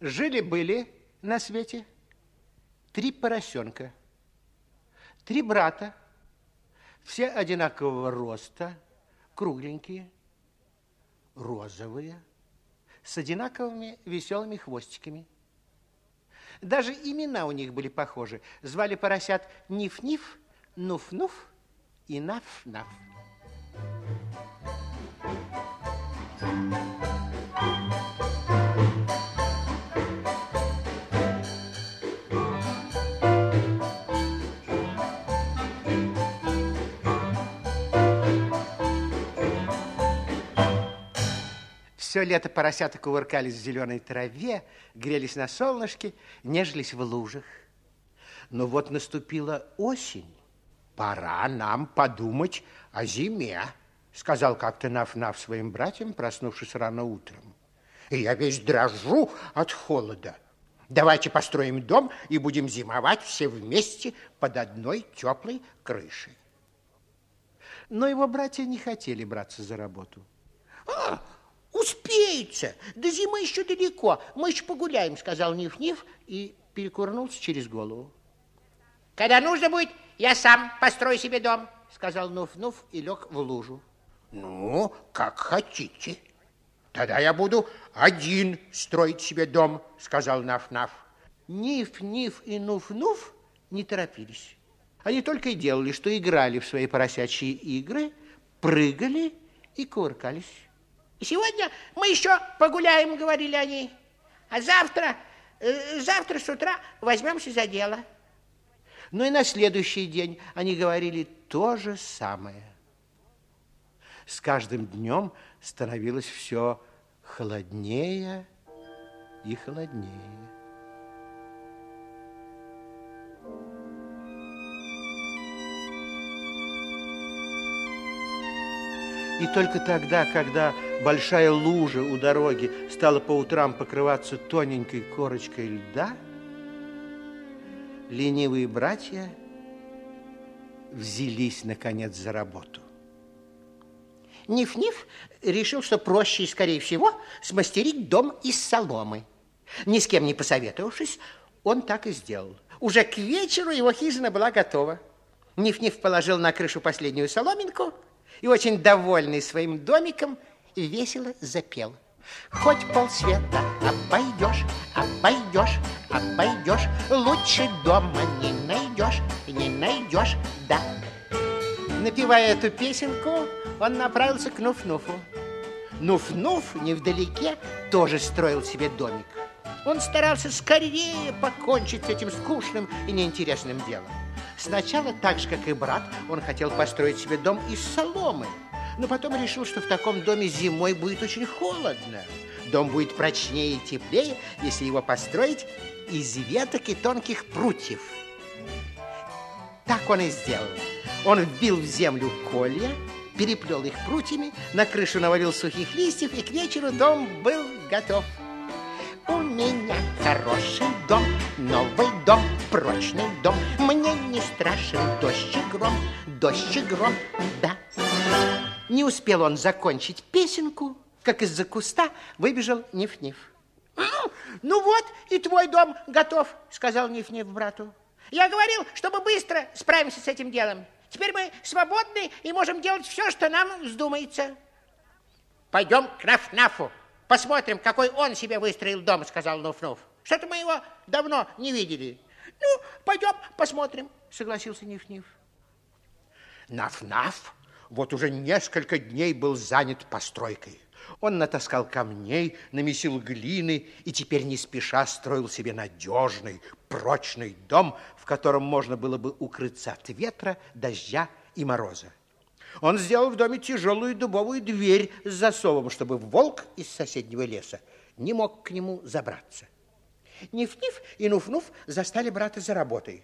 Жили-были на свете три поросенка, три брата, все одинакового роста, кругленькие, розовые, с одинаковыми веселыми хвостиками. Даже имена у них были похожи. Звали поросят Ниф-Ниф, Нуф-Нуф и Наф-Наф. Все лето поросята кувыркались в зеленой траве, грелись на солнышке, нежились в лужах. Но вот наступила осень. Пора нам подумать о зиме, сказал как-то Наф-Наф своим братьям, проснувшись рано утром. И я весь дрожу от холода. Давайте построим дом и будем зимовать все вместе под одной теплой крышей. Но его братья не хотели браться за работу. Успеется, до зимы еще далеко, мы еще погуляем, сказал Ниф-Ниф и перекурнулся через голову. Когда нужно будет, я сам построю себе дом, сказал Нуф-Нуф и лег в лужу. Ну, как хотите. Тогда я буду один строить себе дом, сказал Наф-Наф. Ниф-Ниф и Нуф-Нуф не торопились. Они только и делали, что играли в свои поросячьи игры, прыгали и кувыркались. Сегодня мы еще погуляем, говорили они. А завтра, э, завтра с утра возьмемся за дело. Но и на следующий день они говорили то же самое. С каждым днем становилось все холоднее и холоднее. И только тогда, когда большая лужа у дороги стала по утрам покрываться тоненькой корочкой льда, ленивые братья взялись, наконец, за работу. Ниф-Ниф решил, что проще и, скорее всего, смастерить дом из соломы. Ни с кем не посоветовавшись, он так и сделал. Уже к вечеру его хижина была готова. Ниф-Ниф положил на крышу последнюю соломинку – и, очень довольный своим домиком, весело запел. Хоть полсвета обойдешь, обойдешь, обойдешь, лучше дома не найдешь, не найдешь, да. Напевая эту песенку, он направился к Нуф-Нуфу. Нуф-Нуф невдалеке тоже строил себе домик. Он старался скорее покончить с этим скучным и неинтересным делом. Сначала, так же, как и брат, он хотел построить себе дом из соломы, но потом решил, что в таком доме зимой будет очень холодно. Дом будет прочнее и теплее, если его построить из веток и тонких прутьев. Так он и сделал. Он вбил в землю колья, переплел их прутьями, на крышу навалил сухих листьев, и к вечеру дом был готов. У меня хороший дом, новый дом, прочный дом. Мне не страшен дождь и гром, дождь и гром, да. Не успел он закончить песенку, как из-за куста выбежал Ниф-Ниф. «Ну вот, и твой дом готов», — сказал Ниф-Ниф брату. «Я говорил, что мы быстро справимся с этим делом. Теперь мы свободны и можем делать все, что нам вздумается». «Пойдем к Наф-Нафу», Посмотрим, какой он себе выстроил дом, сказал Нуф-Нуф. Что-то мы его давно не видели. Ну, пойдем посмотрим, согласился Ниф-Ниф. Наф-Наф вот уже несколько дней был занят постройкой. Он натаскал камней, намесил глины и теперь не спеша строил себе надежный, прочный дом, в котором можно было бы укрыться от ветра, дождя и мороза. Он сделал в доме тяжелую дубовую дверь с засовом, чтобы волк из соседнего леса не мог к нему забраться. Ниф-Ниф и Нуф-Нуф застали брата за работой.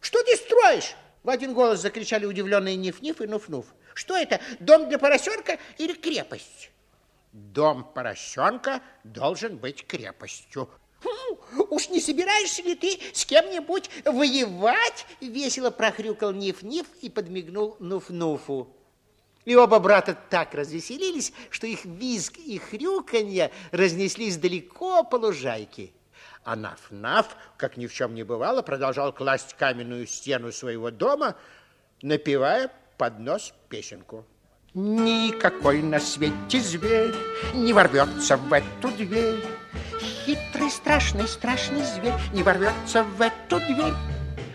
«Что ты строишь?» В один голос закричали удивленные Ниф-Ниф и Нуф-Нуф. «Что это, дом для поросенка или крепость?» «Дом поросенка должен быть крепостью», Уж не собираешься ли ты с кем-нибудь воевать? Весело прохрюкал Ниф-Ниф и подмигнул Нуф-Нуфу. И оба брата так развеселились, что их визг и хрюканье разнеслись далеко по лужайке. А Наф-Наф, как ни в чем не бывало, продолжал класть каменную стену своего дома, напевая под нос песенку. Никакой на свете зверь не ворвется в эту дверь. Хитрый, страшный, страшный зверь не ворвется в эту дверь.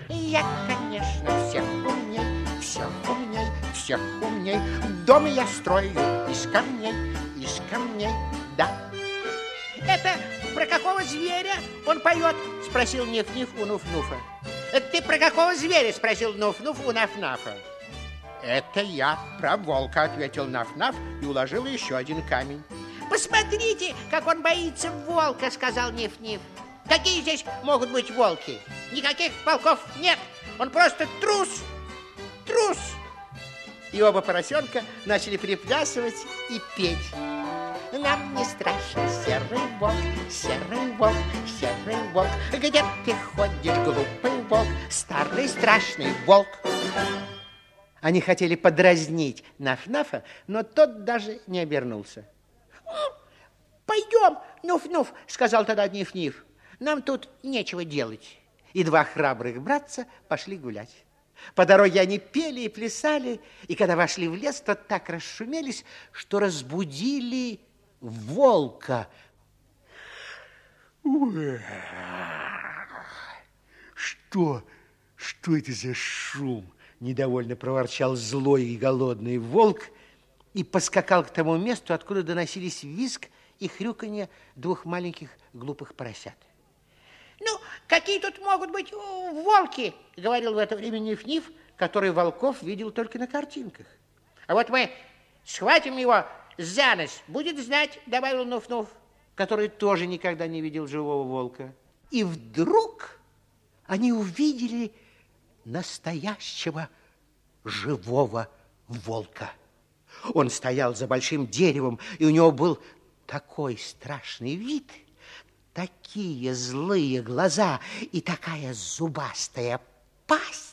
Я, конечно, всех умней, всех умней, всех умней. Дом я строю из камней, из камней, да. Это про какого зверя он поет? Спросил Ниф-Ниф у Нуф-Нуфа. Это ты про какого зверя? Спросил Нуф-Нуф у Наф-Нафа. Это я про волка, ответил Наф-Наф и уложил еще один камень. Посмотрите, как он боится волка, сказал Ниф-Ниф. Какие здесь могут быть волки? Никаких волков нет. Он просто трус. Трус. И оба поросенка начали приплясывать и петь. Нам не страшен серый волк, серый волк, серый волк. Где ты ходишь, глупый волк, старый страшный волк? Они хотели подразнить Наф-Нафа, но тот даже не обернулся. «Пойдем, Нуф-Нуф», — сказал тогда Ниф-Ниф. «Нам тут нечего делать». И два храбрых братца пошли гулять. По дороге они пели и плясали, и когда вошли в лес, то так расшумелись, что разбудили волка. Что? Что это за шум? Недовольно проворчал злой и голодный волк и поскакал к тому месту, откуда доносились визг и хрюканье двух маленьких глупых поросят. Ну, какие тут могут быть волки, говорил в это время Ниф-Ниф, который волков видел только на картинках. А вот мы схватим его за нос, будет знать, добавил Нуф-Нуф, который тоже никогда не видел живого волка. И вдруг они увидели настоящего живого волка. Он стоял за большим деревом, и у него был такой страшный вид, такие злые глаза и такая зубастая пасть,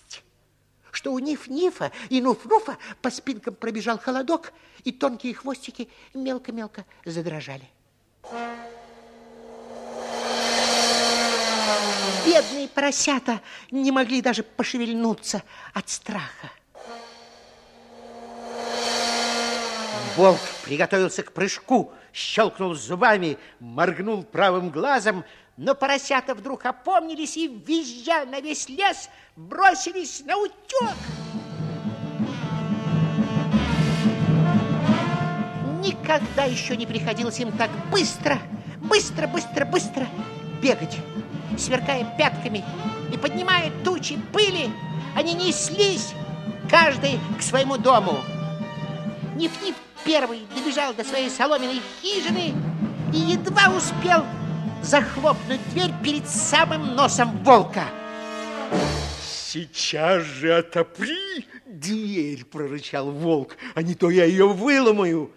что у Ниф-Нифа и Нуф-Нуфа по спинкам пробежал холодок, и тонкие хвостики мелко-мелко задрожали. Бедные поросята не могли даже пошевельнуться от страха. Волк приготовился к прыжку, щелкнул зубами, моргнул правым глазом, но поросята вдруг опомнились и, визжа на весь лес, бросились на утек. Никогда еще не приходилось им так быстро, быстро, быстро, быстро бегать сверкая пятками и поднимая тучи пыли, они неслись, каждый к своему дому. Ниф-Ниф первый добежал до своей соломенной хижины и едва успел захлопнуть дверь перед самым носом волка. Сейчас же отопри дверь, прорычал волк, а не то я ее выломаю.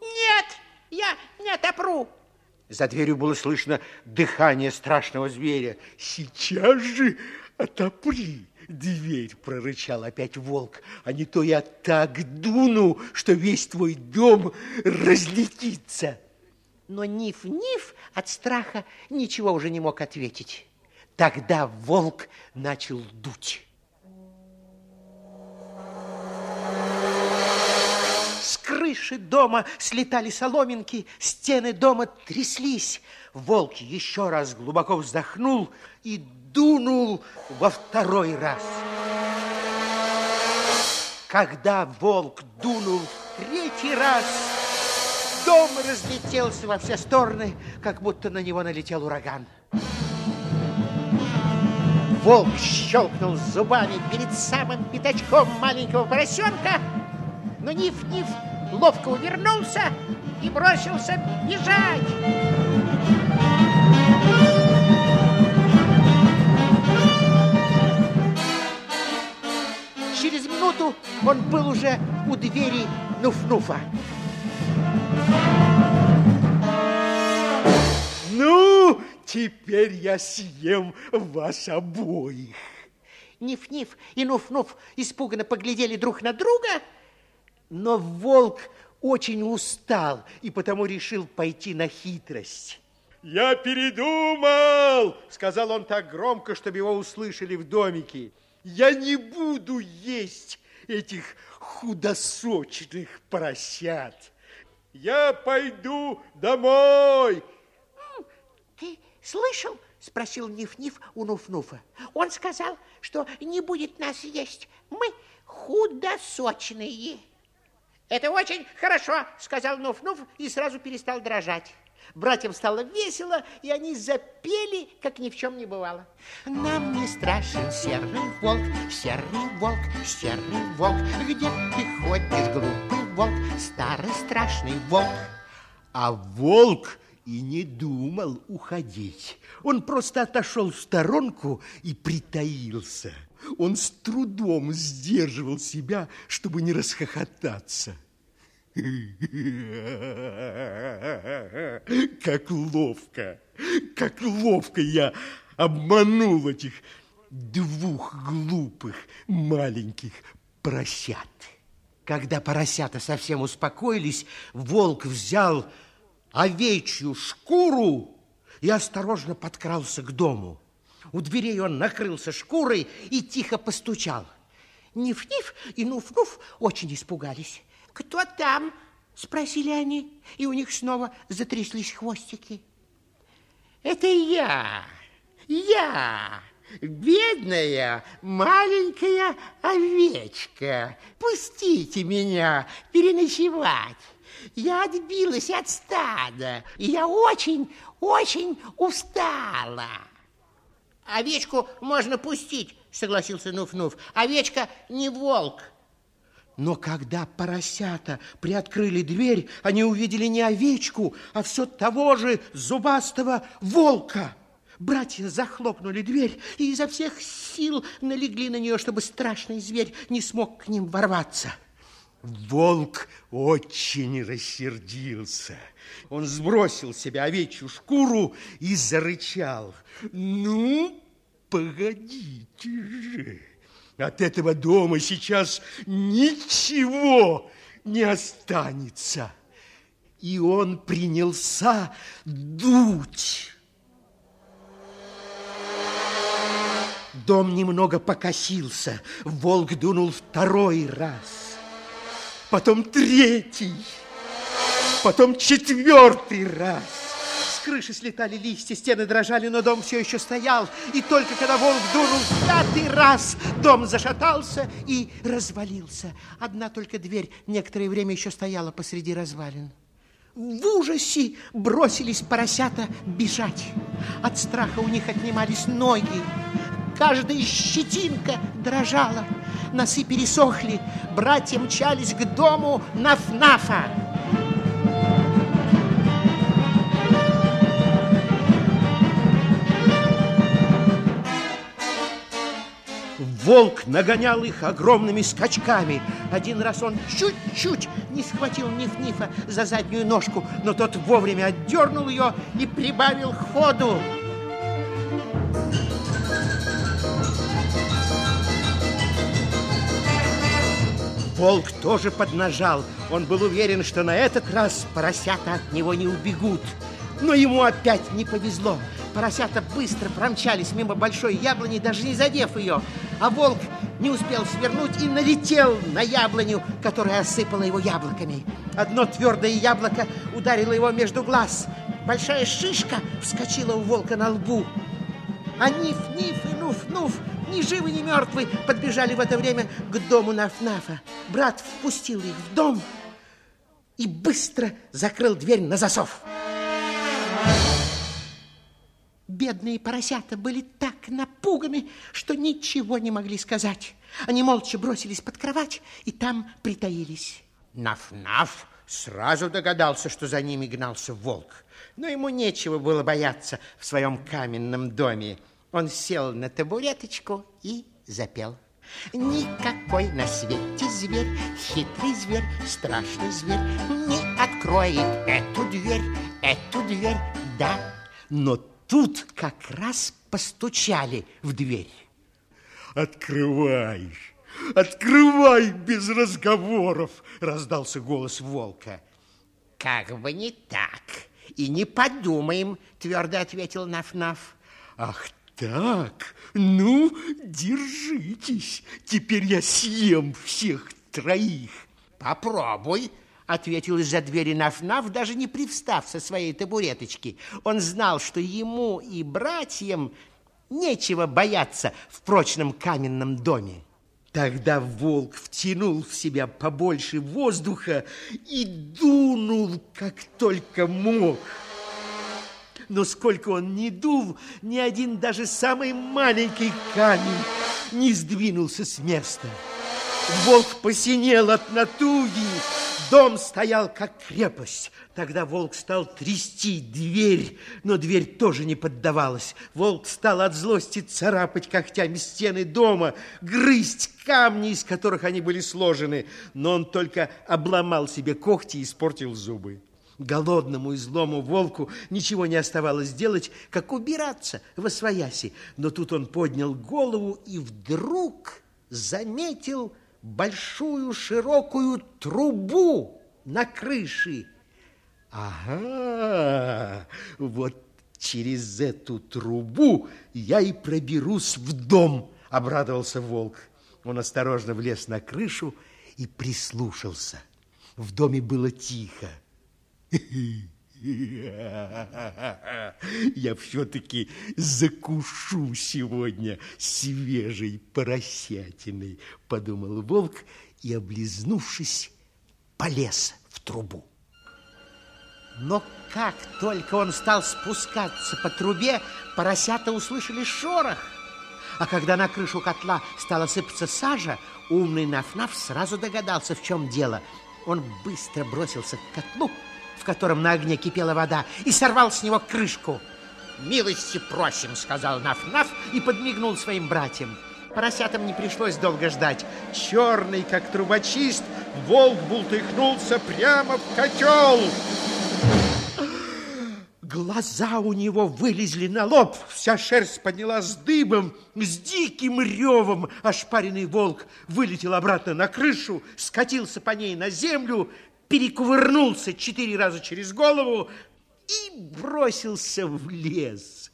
Нет, я не отопру, за дверью было слышно дыхание страшного зверя. «Сейчас же отопри!» Дверь прорычал опять волк, а не то я так дуну, что весь твой дом разлетится. Но Ниф-Ниф от страха ничего уже не мог ответить. Тогда волк начал дуть. крыши дома слетали соломинки, стены дома тряслись. Волк еще раз глубоко вздохнул и дунул во второй раз. Когда волк дунул в третий раз, дом разлетелся во все стороны, как будто на него налетел ураган. Волк щелкнул зубами перед самым пятачком маленького поросенка, но Ниф-Ниф ловко увернулся и бросился бежать. Через минуту он был уже у двери Нуф-Нуфа. Ну, теперь я съем вас обоих. Ниф-Ниф и Нуф-Нуф испуганно поглядели друг на друга – Но волк очень устал и потому решил пойти на хитрость. «Я передумал!» – сказал он так громко, чтобы его услышали в домике. «Я не буду есть этих худосочных поросят. Я пойду домой!» Ты слышал? Спросил Ниф-Ниф у Нуф-Нуфа. Он сказал, что не будет нас есть. Мы худосочные. Это очень хорошо, сказал Нуф-Нуф и сразу перестал дрожать. Братьям стало весело, и они запели, как ни в чем не бывало. Нам не страшен серый волк, серый волк, серый волк. Где ты ходишь, глупый волк, старый страшный волк? А волк и не думал уходить. Он просто отошел в сторонку и притаился. Он с трудом сдерживал себя, чтобы не расхохотаться. Как ловко, как ловко я обманул этих двух глупых маленьких поросят. Когда поросята совсем успокоились, волк взял овечью шкуру и осторожно подкрался к дому. У дверей он накрылся шкурой и тихо постучал. Ниф-ниф и Нуф-Нуф очень испугались. «Кто там?» – спросили они, и у них снова затряслись хвостики. «Это я, я, бедная маленькая овечка. Пустите меня переночевать». Я отбилась от стада, и я очень, очень устала. Овечку можно пустить, согласился Нуф-Нуф. Овечка не волк. Но когда поросята приоткрыли дверь, они увидели не овечку, а все того же зубастого волка. Братья захлопнули дверь и изо всех сил налегли на нее, чтобы страшный зверь не смог к ним ворваться. Волк очень рассердился. Он сбросил себе овечью шкуру и зарычал. Ну, погодите же. От этого дома сейчас ничего не останется. И он принялся дуть. Дом немного покосился. Волк дунул второй раз потом третий, потом четвертый раз. С крыши слетали листья, стены дрожали, но дом все еще стоял. И только когда волк дунул пятый раз, дом зашатался и развалился. Одна только дверь некоторое время еще стояла посреди развалин. В ужасе бросились поросята бежать. От страха у них отнимались ноги. Каждая щетинка дрожала носы пересохли. Братья мчались к дому Нафнафа. Волк нагонял их огромными скачками. Один раз он чуть-чуть не схватил Ниф-Нифа за заднюю ножку, но тот вовремя отдернул ее и прибавил ходу. Волк тоже поднажал. Он был уверен, что на этот раз поросята от него не убегут. Но ему опять не повезло. Поросята быстро промчались мимо большой яблони, даже не задев ее. А волк не успел свернуть и налетел на яблоню, которая осыпала его яблоками. Одно твердое яблоко ударило его между глаз. Большая шишка вскочила у волка на лбу. А Ниф-Ниф и Нуф-Нуф ни живы, ни мертвы, подбежали в это время к дому Наф-Нафа. Брат впустил их в дом и быстро закрыл дверь на засов. Бедные поросята были так напуганы, что ничего не могли сказать. Они молча бросились под кровать и там притаились. Наф-Наф сразу догадался, что за ними гнался волк. Но ему нечего было бояться в своем каменном доме. Он сел на табуреточку и запел. Никакой на свете зверь, хитрый зверь, страшный зверь, не откроет эту дверь, эту дверь, да. Но тут как раз постучали в дверь. Открывай, открывай без разговоров, раздался голос волка. Как бы не так. И не подумаем, твердо ответил Наф-Наф. Ах так, ну, держитесь. Теперь я съем всех троих. Попробуй, ответил из-за двери Наф-Наф, даже не привстав со своей табуреточки. Он знал, что ему и братьям нечего бояться в прочном каменном доме. Тогда волк втянул в себя побольше воздуха и дунул, как только мог. Но сколько он не дул, ни один даже самый маленький камень не сдвинулся с места. Волк посинел от натуги, Дом стоял, как крепость. Тогда волк стал трясти дверь, но дверь тоже не поддавалась. Волк стал от злости царапать когтями стены дома, грызть камни, из которых они были сложены. Но он только обломал себе когти и испортил зубы. Голодному и злому волку ничего не оставалось делать, как убираться во свояси. Но тут он поднял голову и вдруг заметил большую широкую трубу на крыше. Ага, вот через эту трубу я и проберусь в дом, обрадовался волк. Он осторожно влез на крышу и прислушался. В доме было тихо. Я все-таки закушу сегодня свежей поросятиной, подумал волк и, облизнувшись, полез в трубу. Но как только он стал спускаться по трубе, поросята услышали шорох. А когда на крышу котла стала сыпаться сажа, умный Наф-Наф сразу догадался, в чем дело. Он быстро бросился к котлу, в котором на огне кипела вода, и сорвал с него крышку. «Милости просим», — сказал Наф-Наф и подмигнул своим братьям. Поросятам не пришлось долго ждать. Черный, как трубочист, волк бултыхнулся прямо в котел. Глаза у него вылезли на лоб, вся шерсть поднялась дыбом, с диким ревом ошпаренный волк вылетел обратно на крышу, скатился по ней на землю перекувырнулся четыре раза через голову и бросился в лес.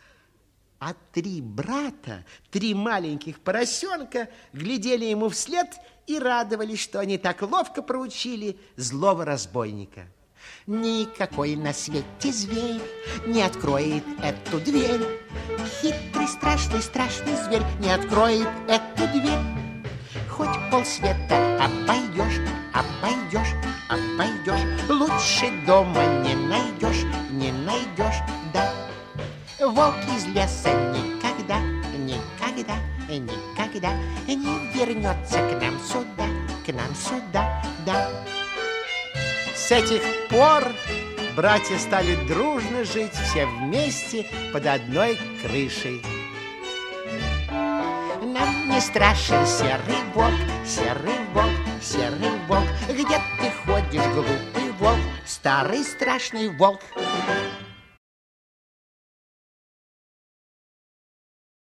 А три брата, три маленьких поросенка глядели ему вслед и радовались, что они так ловко проучили злого разбойника. Никакой на свете зверь не откроет эту дверь. Хитрый, страшный, страшный зверь не откроет эту дверь. Хоть полсвета обойдешь, обойдешь, обойдешь, лучше дома не найдешь, не найдешь, да. Волк из леса никогда, никогда, никогда не вернется к нам сюда, к нам сюда, да. С этих пор братья стали дружно жить все вместе под одной крышей. Нам не страшен серый волк, серый волк, серый. Где ты ходишь, глупый волк, старый страшный волк?